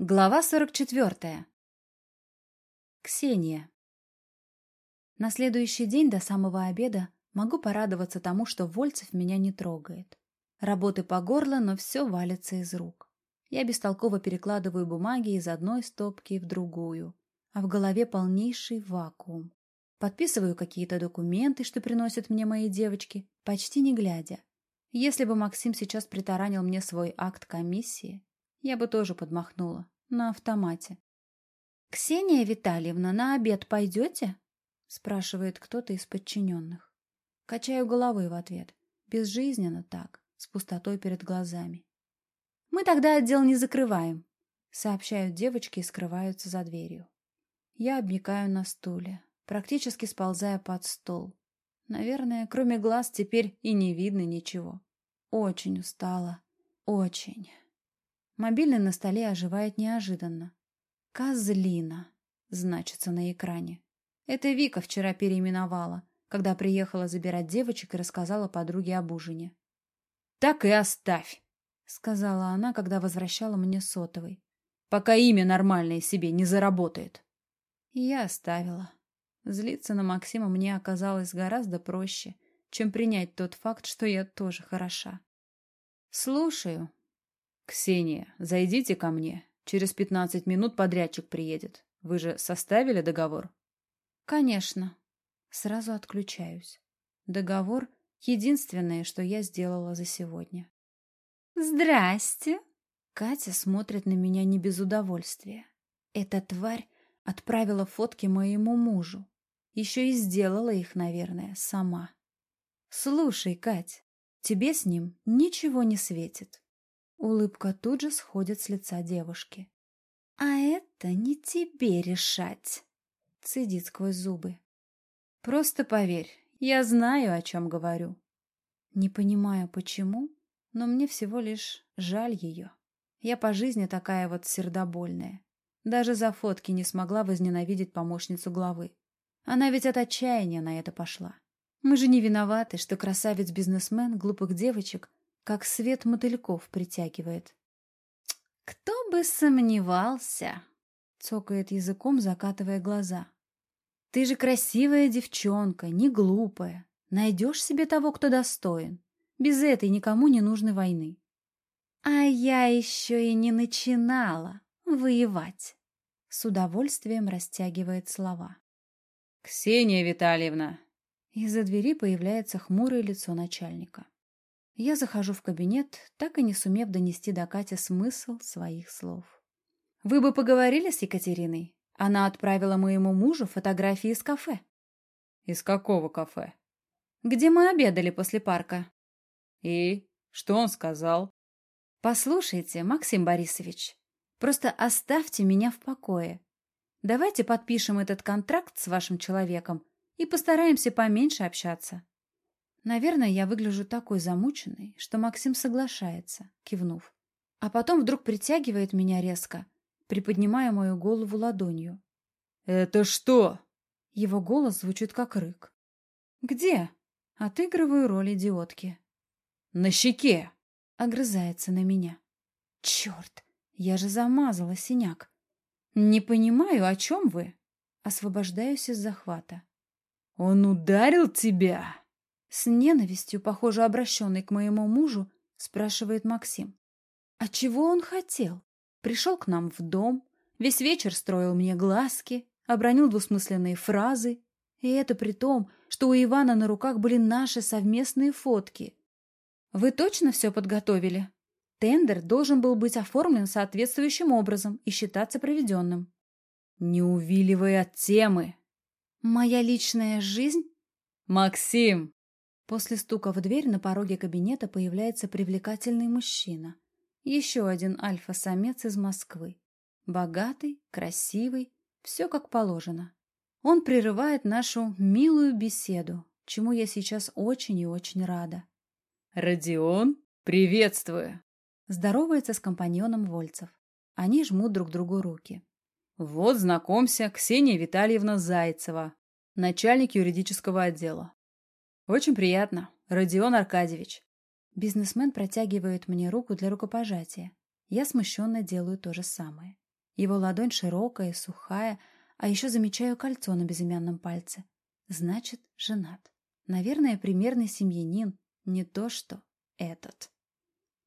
Глава 44. Ксения. На следующий день до самого обеда могу порадоваться тому, что Вольцев меня не трогает. Работы по горло, но все валится из рук. Я бестолково перекладываю бумаги из одной стопки в другую, а в голове полнейший вакуум. Подписываю какие-то документы, что приносят мне мои девочки, почти не глядя. Если бы Максим сейчас притаранил мне свой акт комиссии, я бы тоже подмахнула. На автомате. «Ксения Витальевна, на обед пойдете?» спрашивает кто-то из подчиненных. Качаю головой в ответ. Безжизненно так, с пустотой перед глазами. «Мы тогда отдел не закрываем», сообщают девочки и скрываются за дверью. Я обмикаю на стуле, практически сползая под стол. Наверное, кроме глаз теперь и не видно ничего. Очень устала. Очень. Мобильный на столе оживает неожиданно. «Козлина» значится на экране. Это Вика вчера переименовала, когда приехала забирать девочек и рассказала подруге об ужине. «Так и оставь», — сказала она, когда возвращала мне сотовый. «Пока имя нормальное себе не заработает». Я оставила. Злиться на Максима мне оказалось гораздо проще, чем принять тот факт, что я тоже хороша. «Слушаю», «Ксения, зайдите ко мне. Через пятнадцать минут подрядчик приедет. Вы же составили договор?» «Конечно». Сразу отключаюсь. Договор — единственное, что я сделала за сегодня. «Здрасте!» Катя смотрит на меня не без удовольствия. Эта тварь отправила фотки моему мужу. Еще и сделала их, наверное, сама. «Слушай, Кать, тебе с ним ничего не светит. Улыбка тут же сходит с лица девушки. «А это не тебе решать!» Цедит сквозь зубы. «Просто поверь, я знаю, о чем говорю. Не понимаю, почему, но мне всего лишь жаль ее. Я по жизни такая вот сердобольная. Даже за фотки не смогла возненавидеть помощницу главы. Она ведь от отчаяния на это пошла. Мы же не виноваты, что красавец-бизнесмен глупых девочек как свет мотыльков притягивает. «Кто бы сомневался!» — цокает языком, закатывая глаза. «Ты же красивая девчонка, не глупая. Найдешь себе того, кто достоин. Без этой никому не нужны войны». «А я еще и не начинала воевать!» С удовольствием растягивает слова. «Ксения Витальевна!» Из-за двери появляется хмурое лицо начальника. Я захожу в кабинет, так и не сумев донести до Кати смысл своих слов. «Вы бы поговорили с Екатериной? Она отправила моему мужу фотографии из кафе». «Из какого кафе?» «Где мы обедали после парка». «И? Что он сказал?» «Послушайте, Максим Борисович, просто оставьте меня в покое. Давайте подпишем этот контракт с вашим человеком и постараемся поменьше общаться». Наверное, я выгляжу такой замученной, что Максим соглашается, кивнув. А потом вдруг притягивает меня резко, приподнимая мою голову ладонью. «Это что?» Его голос звучит как рык. «Где?» Отыгрываю роль идиотки. «На щеке!» Огрызается на меня. «Черт! Я же замазала синяк!» «Не понимаю, о чем вы?» Освобождаюсь из захвата. «Он ударил тебя?» С ненавистью, похоже, обращенной к моему мужу, спрашивает Максим. А чего он хотел? Пришел к нам в дом, весь вечер строил мне глазки, обронил двусмысленные фразы. И это при том, что у Ивана на руках были наши совместные фотки. Вы точно все подготовили? Тендер должен был быть оформлен соответствующим образом и считаться проведенным. Не увиливай от темы. Моя личная жизнь? Максим, После стука в дверь на пороге кабинета появляется привлекательный мужчина. Еще один альфа-самец из Москвы. Богатый, красивый, все как положено. Он прерывает нашу милую беседу, чему я сейчас очень и очень рада. «Родион, приветствую!» Здоровается с компаньоном Вольцев. Они жмут друг другу руки. «Вот, знакомься, Ксения Витальевна Зайцева, начальник юридического отдела. «Очень приятно. Родион Аркадьевич». Бизнесмен протягивает мне руку для рукопожатия. Я смущенно делаю то же самое. Его ладонь широкая, сухая, а еще замечаю кольцо на безымянном пальце. Значит, женат. Наверное, примерный семьянин, не то что этот.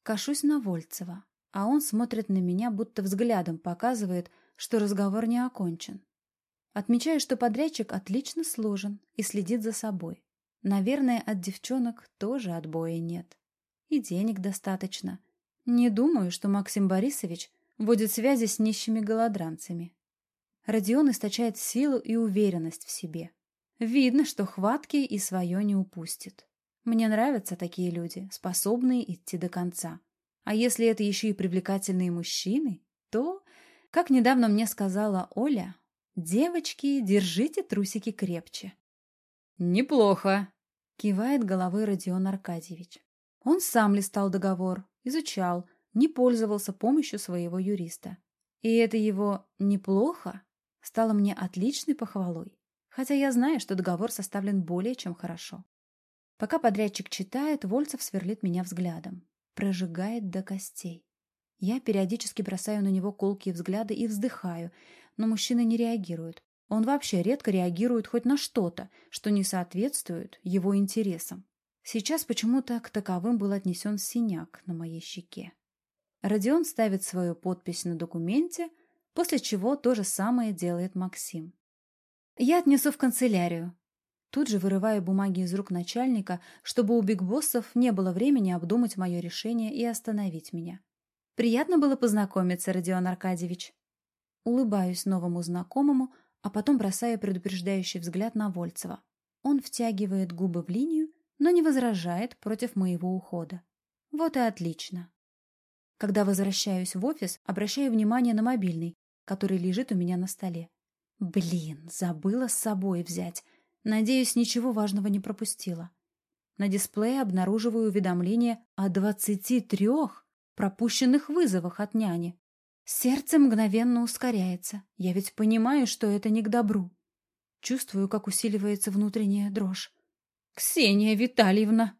Кашусь на Вольцева, а он смотрит на меня, будто взглядом показывает, что разговор не окончен. Отмечаю, что подрядчик отлично сложен и следит за собой. Наверное, от девчонок тоже отбоя нет. И денег достаточно. Не думаю, что Максим Борисович будет связи с нищими голодранцами. Родион источает силу и уверенность в себе. Видно, что хватки и свое не упустит. Мне нравятся такие люди, способные идти до конца. А если это еще и привлекательные мужчины, то, как недавно мне сказала Оля, девочки, держите трусики крепче. «Неплохо», — кивает головой Родион Аркадьевич. Он сам листал договор, изучал, не пользовался помощью своего юриста. И это его «неплохо» стало мне отличной похвалой, хотя я знаю, что договор составлен более чем хорошо. Пока подрядчик читает, Вольцев сверлит меня взглядом, прожигает до костей. Я периодически бросаю на него колкие взгляды и вздыхаю, но мужчина не реагирует. Он вообще редко реагирует хоть на что-то, что не соответствует его интересам. Сейчас почему-то к таковым был отнесен синяк на моей щеке. Родион ставит свою подпись на документе, после чего то же самое делает Максим. «Я отнесу в канцелярию». Тут же вырываю бумаги из рук начальника, чтобы у бигбоссов не было времени обдумать мое решение и остановить меня. «Приятно было познакомиться, Родион Аркадьевич». Улыбаюсь новому знакомому, а потом бросаю предупреждающий взгляд на Вольцева. Он втягивает губы в линию, но не возражает против моего ухода. Вот и отлично. Когда возвращаюсь в офис, обращаю внимание на мобильный, который лежит у меня на столе. Блин, забыла с собой взять. Надеюсь, ничего важного не пропустила. На дисплее обнаруживаю уведомление о 23 пропущенных вызовах от няни. Сердце мгновенно ускоряется. Я ведь понимаю, что это не к добру. Чувствую, как усиливается внутренняя дрожь. «Ксения Витальевна!»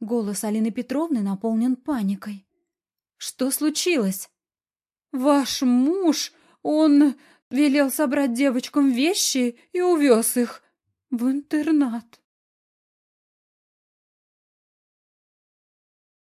Голос Алины Петровны наполнен паникой. Что случилось? Ваш муж, он велел собрать девочкам вещи и увез их в интернат.